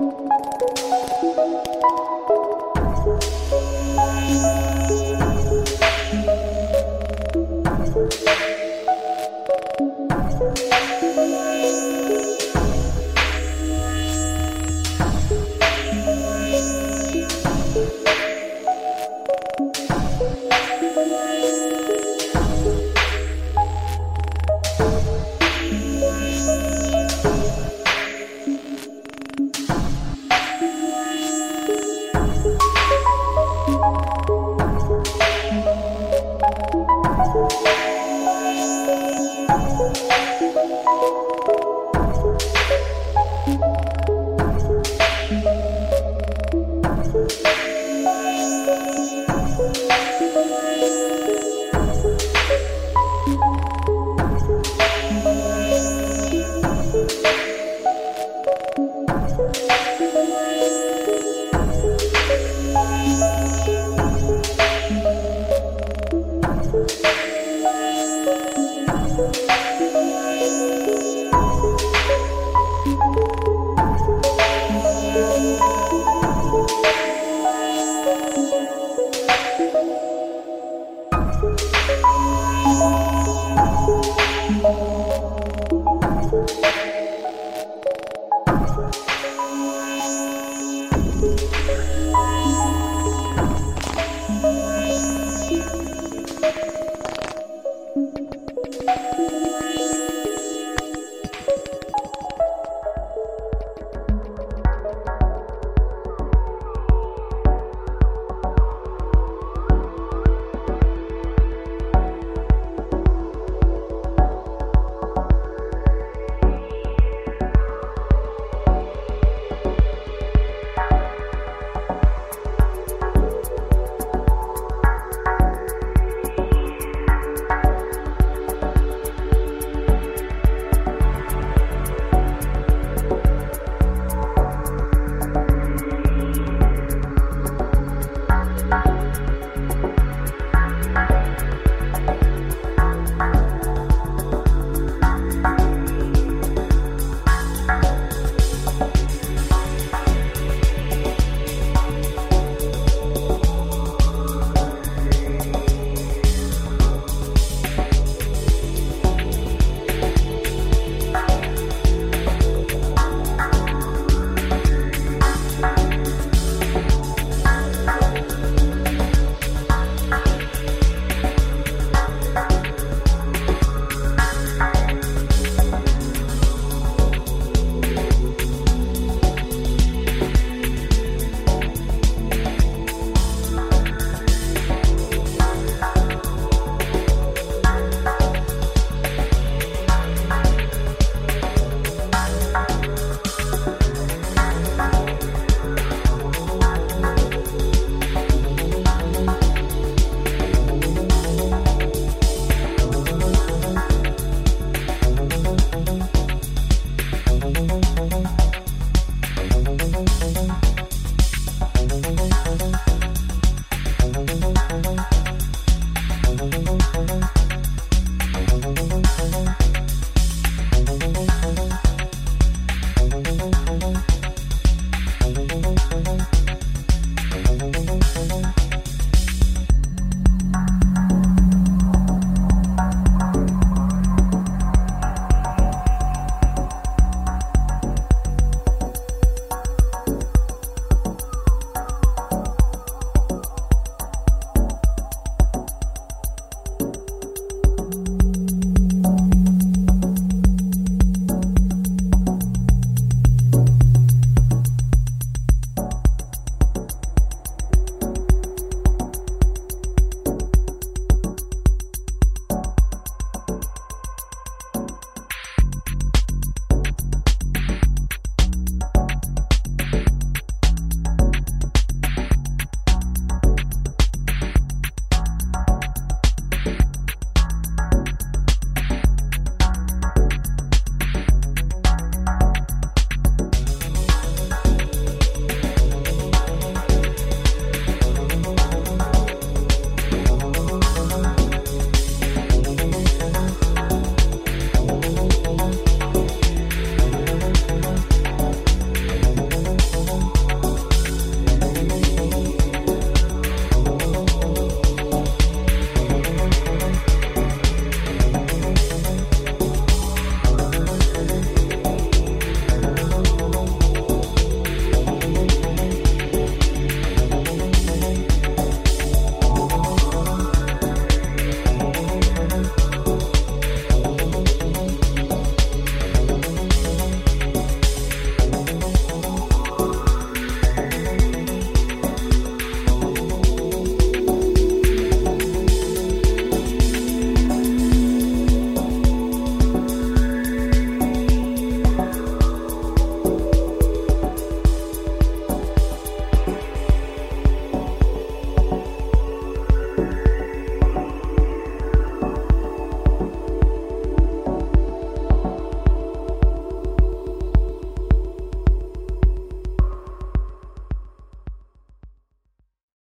Música